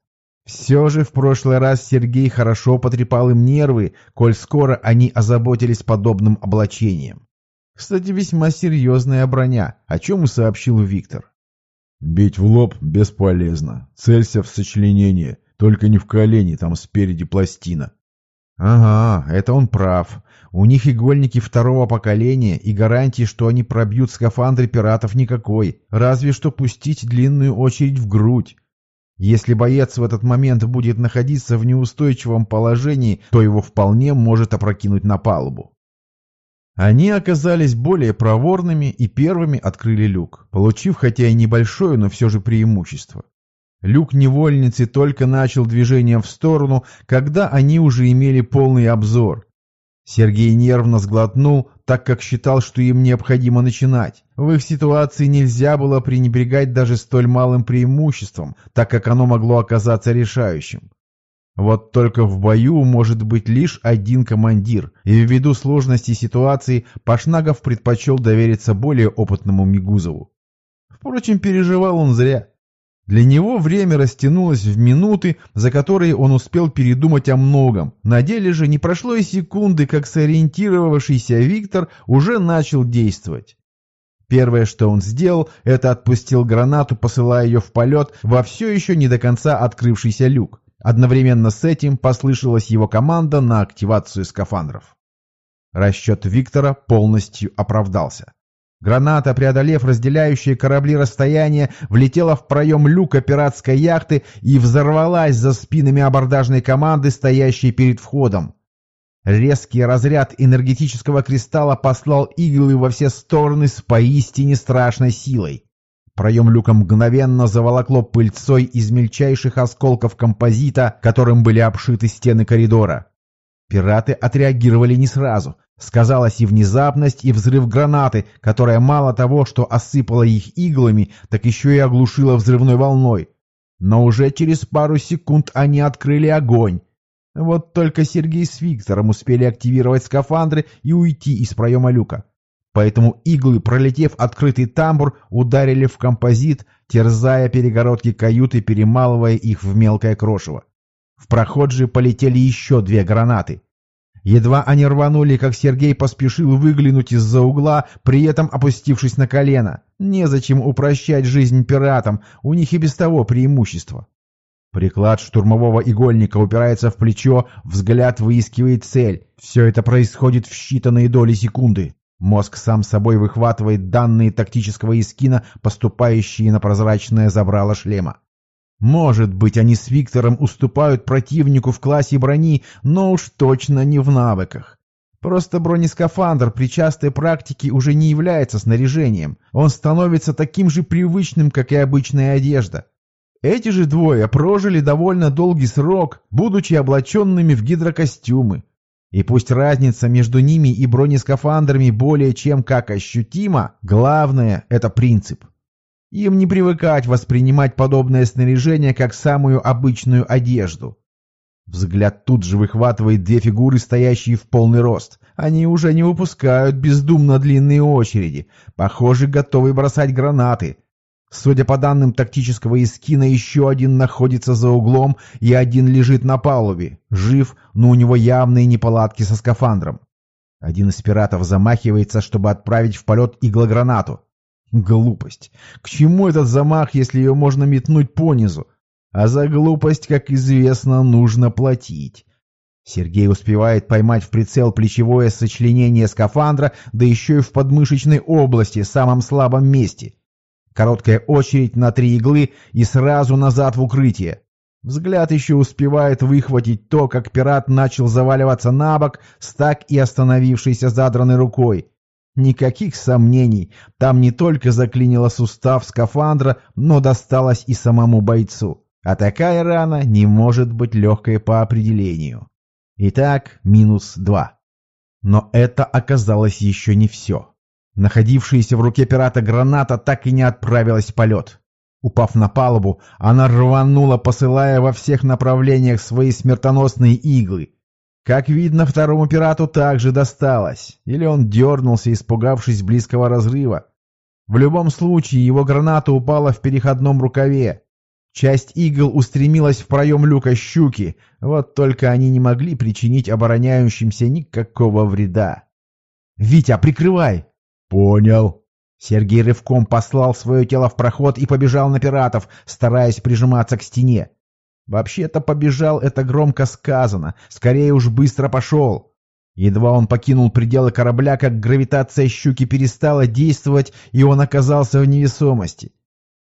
Все же в прошлый раз Сергей хорошо потрепал им нервы, коль скоро они озаботились подобным облачением. Кстати, весьма серьезная броня, о чем и сообщил Виктор. «Бить в лоб бесполезно. Целься в сочленение, только не в колени, там спереди пластина». «Ага, это он прав. У них игольники второго поколения, и гарантии, что они пробьют скафандры пиратов никакой, разве что пустить длинную очередь в грудь. Если боец в этот момент будет находиться в неустойчивом положении, то его вполне может опрокинуть на палубу. Они оказались более проворными и первыми открыли люк, получив хотя и небольшое, но все же преимущество. Люк невольницы только начал движение в сторону, когда они уже имели полный обзор. Сергей нервно сглотнул, так как считал, что им необходимо начинать. В их ситуации нельзя было пренебрегать даже столь малым преимуществом, так как оно могло оказаться решающим. Вот только в бою может быть лишь один командир, и ввиду сложности ситуации Пашнагов предпочел довериться более опытному Мигузову. Впрочем, переживал он зря. Для него время растянулось в минуты, за которые он успел передумать о многом. На деле же не прошло и секунды, как сориентировавшийся Виктор уже начал действовать. Первое, что он сделал, это отпустил гранату, посылая ее в полет во все еще не до конца открывшийся люк. Одновременно с этим послышалась его команда на активацию скафандров. Расчет Виктора полностью оправдался. Граната, преодолев разделяющие корабли расстояние, влетела в проем люка пиратской яхты и взорвалась за спинами абордажной команды, стоящей перед входом. Резкий разряд энергетического кристалла послал иглы во все стороны с поистине страшной силой. Проем люка мгновенно заволокло пыльцой из мельчайших осколков композита, которым были обшиты стены коридора. Пираты отреагировали не сразу. Сказалась и внезапность, и взрыв гранаты, которая мало того, что осыпала их иглами, так еще и оглушила взрывной волной. Но уже через пару секунд они открыли огонь. Вот только Сергей с Виктором успели активировать скафандры и уйти из проема люка. Поэтому иглы, пролетев открытый тамбур, ударили в композит, терзая перегородки каюты, перемалывая их в мелкое крошево. В проход же полетели еще две гранаты. Едва они рванули, как Сергей поспешил выглянуть из-за угла, при этом опустившись на колено. Незачем упрощать жизнь пиратам, у них и без того преимущество. Приклад штурмового игольника упирается в плечо, взгляд выискивает цель. Все это происходит в считанные доли секунды. Мозг сам собой выхватывает данные тактического искина, поступающие на прозрачное забрало шлема. Может быть, они с Виктором уступают противнику в классе брони, но уж точно не в навыках. Просто бронескафандр при частой практике уже не является снаряжением. Он становится таким же привычным, как и обычная одежда. Эти же двое прожили довольно долгий срок, будучи облаченными в гидрокостюмы. И пусть разница между ними и бронескафандрами более чем как ощутима, главное – это принцип. Им не привыкать воспринимать подобное снаряжение как самую обычную одежду. Взгляд тут же выхватывает две фигуры, стоящие в полный рост. Они уже не выпускают бездумно длинные очереди, похоже, готовы бросать гранаты. Судя по данным тактического эскина, еще один находится за углом и один лежит на палубе. Жив, но у него явные неполадки со скафандром. Один из пиратов замахивается, чтобы отправить в полет иглогранату. Глупость. К чему этот замах, если ее можно метнуть понизу? А за глупость, как известно, нужно платить. Сергей успевает поймать в прицел плечевое сочленение скафандра, да еще и в подмышечной области, самом слабом месте. Короткая очередь на три иглы и сразу назад в укрытие. Взгляд еще успевает выхватить то, как пират начал заваливаться на бок с и остановившейся задранной рукой. Никаких сомнений, там не только заклинило сустав скафандра, но досталось и самому бойцу. А такая рана не может быть легкой по определению. Итак, минус два. Но это оказалось еще не все. Находившаяся в руке пирата граната так и не отправилась в полет. Упав на палубу, она рванула, посылая во всех направлениях свои смертоносные иглы. Как видно, второму пирату также досталось. Или он дернулся, испугавшись близкого разрыва. В любом случае, его граната упала в переходном рукаве. Часть игл устремилась в проем люка щуки, вот только они не могли причинить обороняющимся никакого вреда. «Витя, прикрывай!» «Понял». Сергей рывком послал свое тело в проход и побежал на пиратов, стараясь прижиматься к стене. Вообще-то побежал это громко сказано, скорее уж быстро пошел. Едва он покинул пределы корабля, как гравитация щуки перестала действовать, и он оказался в невесомости.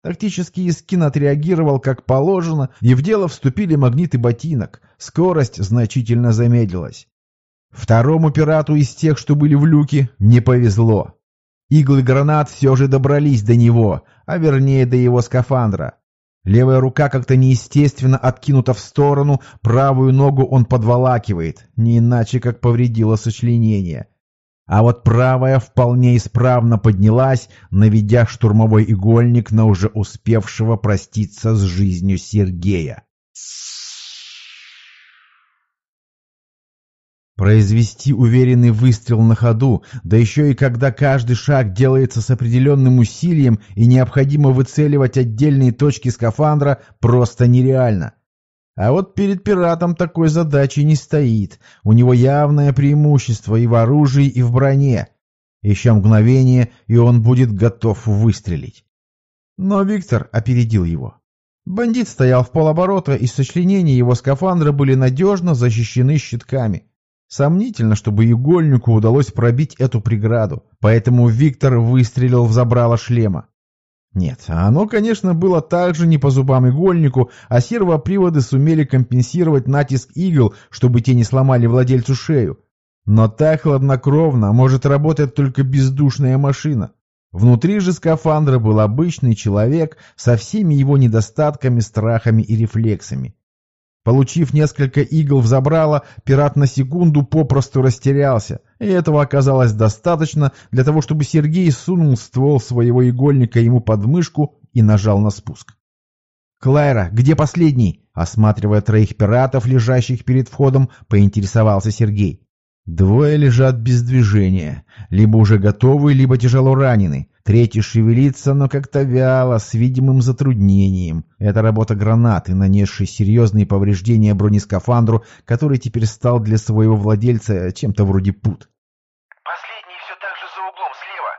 Тактический эскин отреагировал как положено, и в дело вступили магниты ботинок. Скорость значительно замедлилась. Второму пирату из тех, что были в люке, не повезло. Иглы гранат все же добрались до него, а вернее до его скафандра. Левая рука как-то неестественно откинута в сторону, правую ногу он подволакивает, не иначе как повредило сочленение. А вот правая вполне исправно поднялась, наведя штурмовой игольник на уже успевшего проститься с жизнью Сергея. Произвести уверенный выстрел на ходу, да еще и когда каждый шаг делается с определенным усилием и необходимо выцеливать отдельные точки скафандра, просто нереально. А вот перед пиратом такой задачи не стоит. У него явное преимущество и в оружии, и в броне. Еще мгновение, и он будет готов выстрелить. Но Виктор опередил его. Бандит стоял в полоборота, и сочленения его скафандра были надежно защищены щитками. Сомнительно, чтобы игольнику удалось пробить эту преграду, поэтому Виктор выстрелил в забрало шлема. Нет, оно, конечно, было также не по зубам игольнику, а сервоприводы сумели компенсировать натиск игл, чтобы те не сломали владельцу шею. Но так хладнокровно может работать только бездушная машина. Внутри же скафандра был обычный человек со всеми его недостатками, страхами и рефлексами. Получив несколько игл в забрало, пират на секунду попросту растерялся, и этого оказалось достаточно для того, чтобы Сергей сунул ствол своего игольника ему под мышку и нажал на спуск. «Клайра, где последний?» Осматривая троих пиратов, лежащих перед входом, поинтересовался Сергей. Двое лежат без движения, либо уже готовы, либо тяжело ранены. Третий шевелится, но как-то вяло, с видимым затруднением. Это работа гранаты, нанесшей серьезные повреждения бронескафандру, который теперь стал для своего владельца чем-то вроде пут. Последний все так же за углом слева.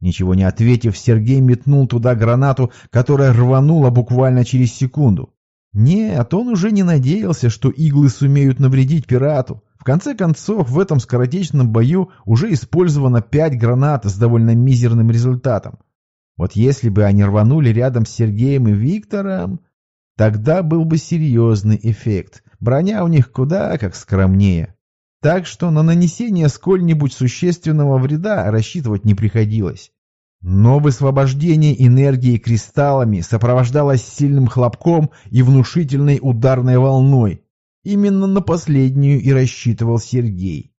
Ничего не ответив, Сергей метнул туда гранату, которая рванула буквально через секунду. Нет, он уже не надеялся, что иглы сумеют навредить пирату конце концов, в этом скоротечном бою уже использовано пять гранат с довольно мизерным результатом. Вот если бы они рванули рядом с Сергеем и Виктором, тогда был бы серьезный эффект. Броня у них куда как скромнее. Так что на нанесение сколь-нибудь существенного вреда рассчитывать не приходилось. Но высвобождение энергии кристаллами сопровождалось сильным хлопком и внушительной ударной волной, Именно на последнюю и рассчитывал Сергей.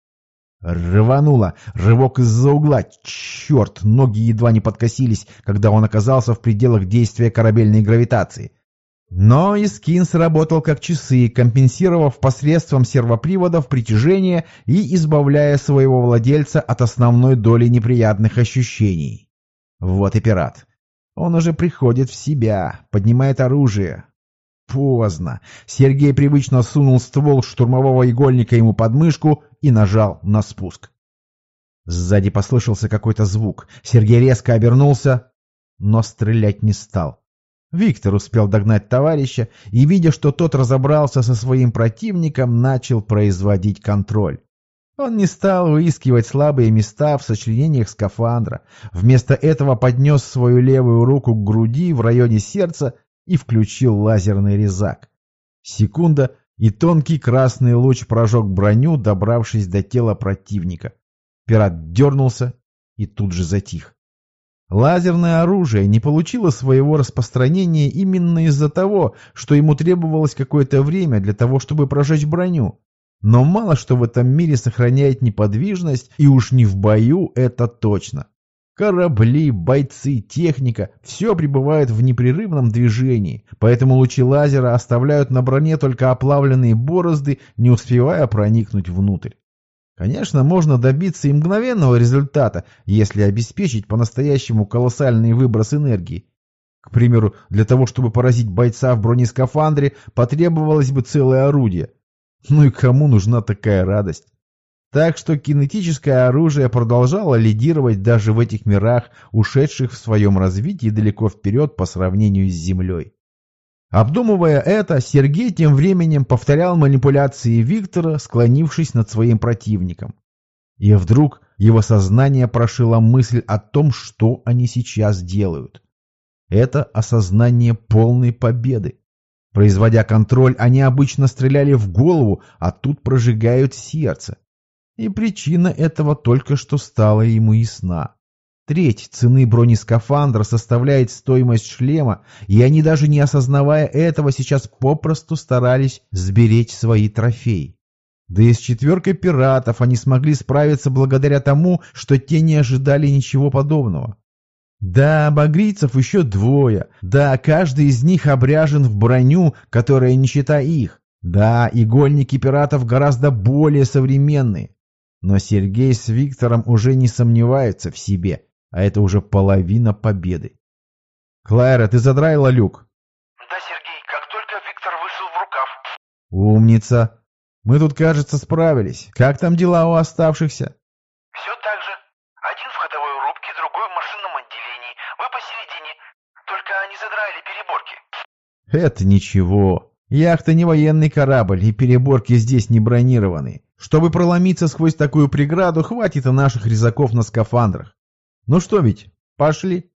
Рвануло. Рывок из-за угла. Черт, ноги едва не подкосились, когда он оказался в пределах действия корабельной гравитации. Но Искин сработал как часы, компенсировав посредством сервоприводов притяжение и избавляя своего владельца от основной доли неприятных ощущений. Вот и пират. Он уже приходит в себя, поднимает оружие, Поздно. Сергей привычно сунул ствол штурмового игольника ему под мышку и нажал на спуск. Сзади послышался какой-то звук. Сергей резко обернулся, но стрелять не стал. Виктор успел догнать товарища и, видя, что тот разобрался со своим противником, начал производить контроль. Он не стал выискивать слабые места в сочленениях скафандра. Вместо этого поднес свою левую руку к груди в районе сердца и включил лазерный резак. Секунда, и тонкий красный луч прожег броню, добравшись до тела противника. Пират дернулся и тут же затих. Лазерное оружие не получило своего распространения именно из-за того, что ему требовалось какое-то время для того, чтобы прожечь броню. Но мало что в этом мире сохраняет неподвижность, и уж не в бою это точно. Корабли, бойцы, техника – все пребывает в непрерывном движении, поэтому лучи лазера оставляют на броне только оплавленные борозды, не успевая проникнуть внутрь. Конечно, можно добиться и мгновенного результата, если обеспечить по-настоящему колоссальный выброс энергии. К примеру, для того, чтобы поразить бойца в бронескафандре, потребовалось бы целое орудие. Ну и кому нужна такая радость? Так что кинетическое оружие продолжало лидировать даже в этих мирах, ушедших в своем развитии далеко вперед по сравнению с Землей. Обдумывая это, Сергей тем временем повторял манипуляции Виктора, склонившись над своим противником. И вдруг его сознание прошила мысль о том, что они сейчас делают. Это осознание полной победы. Производя контроль, они обычно стреляли в голову, а тут прожигают сердце. И причина этого только что стала ему ясна. Треть цены бронескафандра составляет стоимость шлема, и они даже не осознавая этого сейчас попросту старались сберечь свои трофеи. Да и с четверкой пиратов они смогли справиться благодаря тому, что те не ожидали ничего подобного. Да, багрийцев еще двое, да, каждый из них обряжен в броню, которая не счита их. Да, игольники пиратов гораздо более современные. Но Сергей с Виктором уже не сомневаются в себе, а это уже половина победы. «Клайра, ты задраила люк?» «Да, Сергей, как только Виктор вышел в рукав». «Умница! Мы тут, кажется, справились. Как там дела у оставшихся?» «Все так же. Один в ходовой рубке, другой в машинном отделении. Вы посередине. Только они задраили переборки». «Это ничего. Яхта не военный корабль, и переборки здесь не бронированы. Чтобы проломиться сквозь такую преграду, хватит и наших резаков на скафандрах. Ну что ведь, пошли.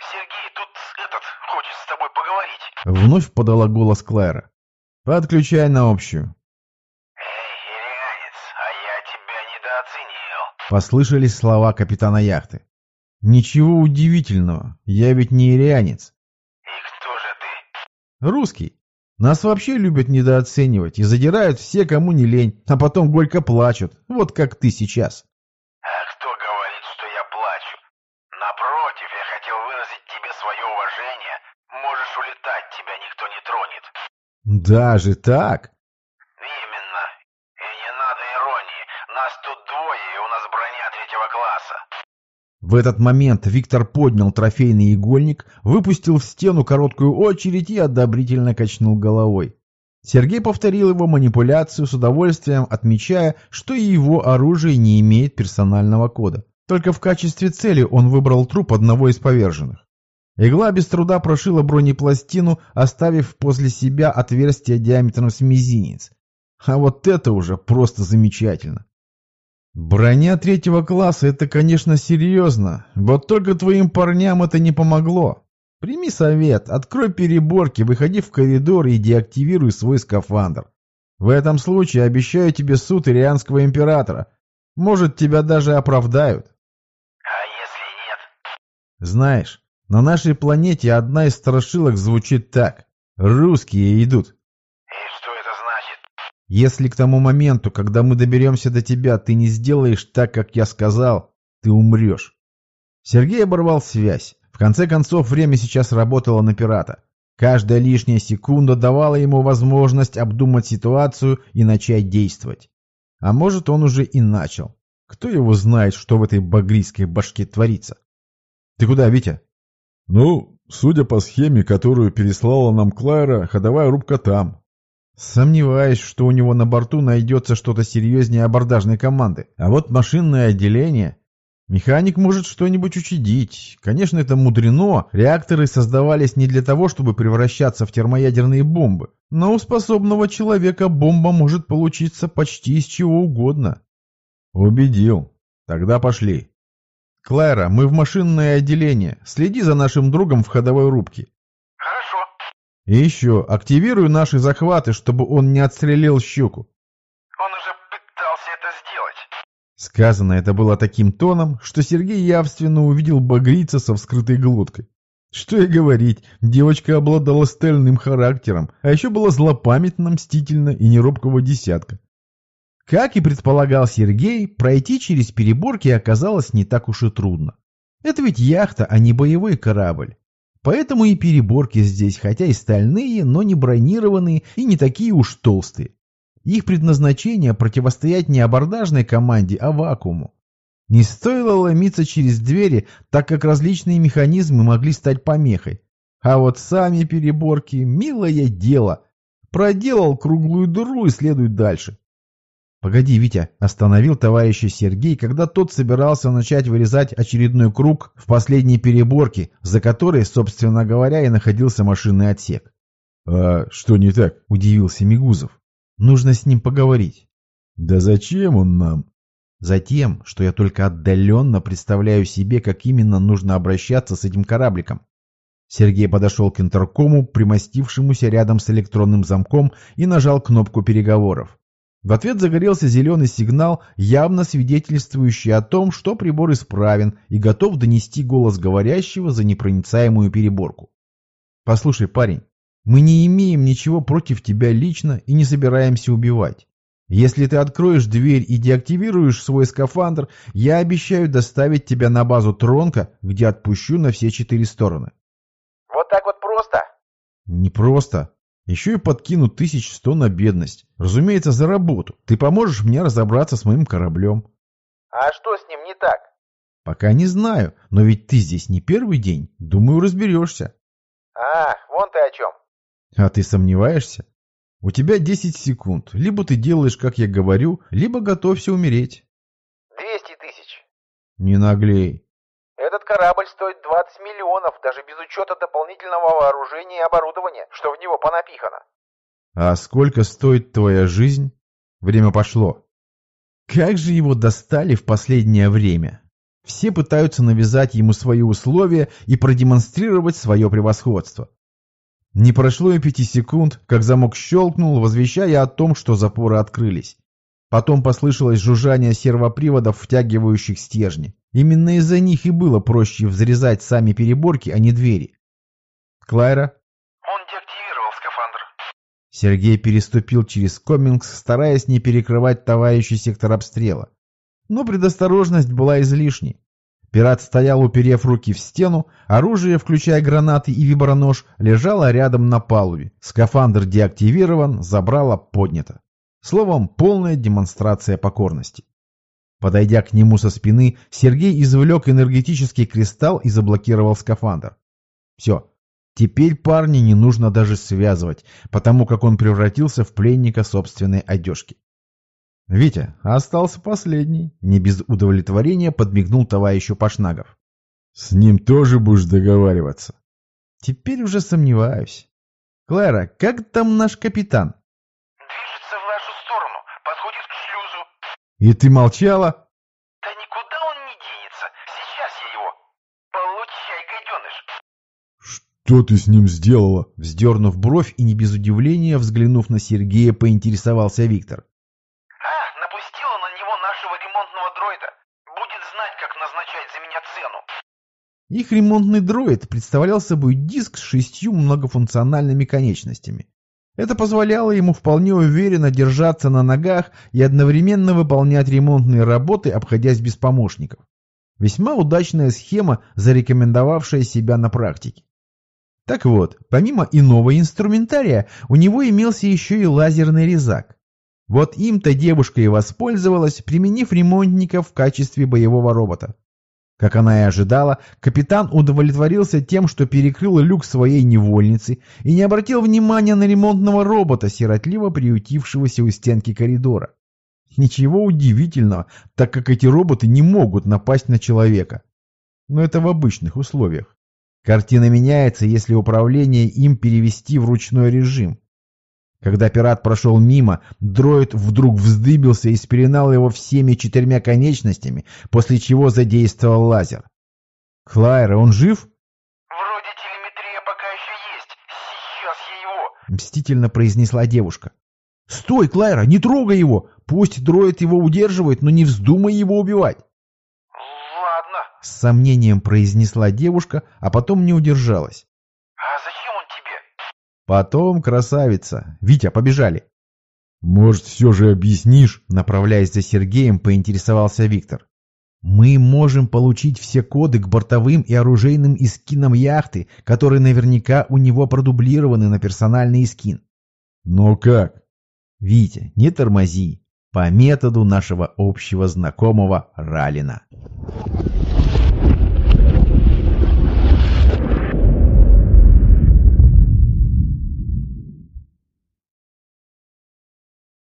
Сергей, тут этот хочет с тобой поговорить. Вновь подала голос Клэра. Подключай на общую. Эй, ирианец, а я тебя недооценил. Послышались слова капитана яхты. Ничего удивительного, я ведь не ирианец. И кто же ты? Русский. Нас вообще любят недооценивать и задирают все, кому не лень, а потом горько плачут, вот как ты сейчас. А кто говорит, что я плачу? Напротив, я хотел выразить тебе свое уважение. Можешь улетать, тебя никто не тронет. Даже так? Именно. И не надо иронии. Нас тут двое, и у нас броня третьего класса. В этот момент Виктор поднял трофейный игольник, выпустил в стену короткую очередь и одобрительно качнул головой. Сергей повторил его манипуляцию с удовольствием, отмечая, что его оружие не имеет персонального кода. Только в качестве цели он выбрал труп одного из поверженных. Игла без труда прошила бронепластину, оставив после себя отверстие диаметром с мизинец. А вот это уже просто замечательно. Броня третьего класса — это, конечно, серьезно. Вот только твоим парням это не помогло. Прими совет, открой переборки, выходи в коридор и деактивируй свой скафандр. В этом случае обещаю тебе суд Ирианского императора. Может, тебя даже оправдают. А если нет? Знаешь, на нашей планете одна из страшилок звучит так. Русские идут. И что это значит? Если к тому моменту, когда мы доберемся до тебя, ты не сделаешь так, как я сказал, ты умрешь. Сергей оборвал связь. В конце концов, время сейчас работало на пирата. Каждая лишняя секунда давала ему возможность обдумать ситуацию и начать действовать. А может, он уже и начал. Кто его знает, что в этой багрийской башке творится? Ты куда, Витя? Ну, судя по схеме, которую переслала нам Клайра, ходовая рубка там. Сомневаюсь, что у него на борту найдется что-то серьезнее абордажной команды. А вот машинное отделение... Механик может что-нибудь учудить. Конечно, это мудрено. Реакторы создавались не для того, чтобы превращаться в термоядерные бомбы. Но у способного человека бомба может получиться почти из чего угодно. Убедил. Тогда пошли. Клайра, мы в машинное отделение. Следи за нашим другом в ходовой рубке. И еще, активируй наши захваты, чтобы он не отстрелил щуку. Он уже пытался это сделать. Сказано это было таким тоном, что Сергей явственно увидел багрица со вскрытой глоткой. Что и говорить, девочка обладала стальным характером, а еще была злопамятна, мстительна и неробкого десятка. Как и предполагал Сергей, пройти через переборки оказалось не так уж и трудно. Это ведь яхта, а не боевой корабль. Поэтому и переборки здесь, хотя и стальные, но не бронированные и не такие уж толстые. Их предназначение противостоять не абордажной команде, а вакууму. Не стоило ломиться через двери, так как различные механизмы могли стать помехой. А вот сами переборки – милое дело. Проделал круглую дыру и следует дальше. «Погоди, Витя», – остановил товарища Сергей, когда тот собирался начать вырезать очередной круг в последней переборке, за которой, собственно говоря, и находился машинный отсек. «А что не так?» – удивился Мигузов. «Нужно с ним поговорить». «Да зачем он нам?» Затем, что я только отдаленно представляю себе, как именно нужно обращаться с этим корабликом. Сергей подошел к интеркому, примостившемуся рядом с электронным замком, и нажал кнопку переговоров. В ответ загорелся зеленый сигнал, явно свидетельствующий о том, что прибор исправен и готов донести голос говорящего за непроницаемую переборку. «Послушай, парень, мы не имеем ничего против тебя лично и не собираемся убивать. Если ты откроешь дверь и деактивируешь свой скафандр, я обещаю доставить тебя на базу Тронка, где отпущу на все четыре стороны». Вот так вот просто? «Не просто. Еще и подкину тысяч сто на бедность. Разумеется, за работу. Ты поможешь мне разобраться с моим кораблем. А что с ним не так? Пока не знаю, но ведь ты здесь не первый день. Думаю, разберешься. А, вон ты о чем. А ты сомневаешься? У тебя 10 секунд. Либо ты делаешь, как я говорю, либо готовься умереть. 200 тысяч. Не наглей. Этот корабль стоит 20 миллионов, даже без учета дополнительного вооружения и оборудования, что в него понапихано. А сколько стоит твоя жизнь? Время пошло. Как же его достали в последнее время? Все пытаются навязать ему свои условия и продемонстрировать свое превосходство. Не прошло и пяти секунд, как замок щелкнул, возвещая о том, что запоры открылись. Потом послышалось жужжание сервоприводов, втягивающих стержни. Именно из-за них и было проще взрезать сами переборки, а не двери. Клайра? Он деактивировал скафандр. Сергей переступил через Комингс, стараясь не перекрывать товарищей сектор обстрела. Но предосторожность была излишней. Пират стоял, уперев руки в стену, оружие, включая гранаты и вибронож, лежало рядом на палубе. Скафандр деактивирован, забрало поднято. Словом, полная демонстрация покорности. Подойдя к нему со спины, Сергей извлек энергетический кристалл и заблокировал скафандр. Все. Теперь парня не нужно даже связывать, потому как он превратился в пленника собственной одежки. «Витя, остался последний», — не без удовлетворения подмигнул товарищу Пашнагов. «С ним тоже будешь договариваться?» «Теперь уже сомневаюсь. Клэра, как там наш капитан?» Движется в нашу сторону, подходит к шлюзу. «И ты молчала?» Да никуда он не денется. Сейчас я его. Получай, гаденыш. «Что ты с ним сделала?» Вздернув бровь и не без удивления, взглянув на Сергея, поинтересовался Виктор. А, напустила на него нашего ремонтного дроида. Будет знать, как назначать за меня цену. Их ремонтный дроид представлял собой диск с шестью многофункциональными конечностями. Это позволяло ему вполне уверенно держаться на ногах и одновременно выполнять ремонтные работы, обходясь без помощников. Весьма удачная схема, зарекомендовавшая себя на практике. Так вот, помимо иного инструментария, у него имелся еще и лазерный резак. Вот им-то девушка и воспользовалась, применив ремонтника в качестве боевого робота. Как она и ожидала, капитан удовлетворился тем, что перекрыл люк своей невольницы и не обратил внимания на ремонтного робота, сиротливо приютившегося у стенки коридора. Ничего удивительного, так как эти роботы не могут напасть на человека. Но это в обычных условиях. Картина меняется, если управление им перевести в ручной режим. Когда пират прошел мимо, дроид вдруг вздыбился и спеленал его всеми четырьмя конечностями, после чего задействовал лазер. «Клайра, он жив?» Вроде телеметрия пока еще есть. Сейчас я его. Мстительно произнесла девушка. «Стой, Клайра, не трогай его! Пусть дроид его удерживает, но не вздумай его убивать!» Ладно. С сомнением произнесла девушка, а потом не удержалась. А зачем он тебе? «Потом, красавица! Витя, побежали!» «Может, все же объяснишь?» Направляясь за Сергеем, поинтересовался Виктор. «Мы можем получить все коды к бортовым и оружейным искинам яхты, которые наверняка у него продублированы на персональный искин. «Но как?» Витя, не тормози. По методу нашего общего знакомого Ралина.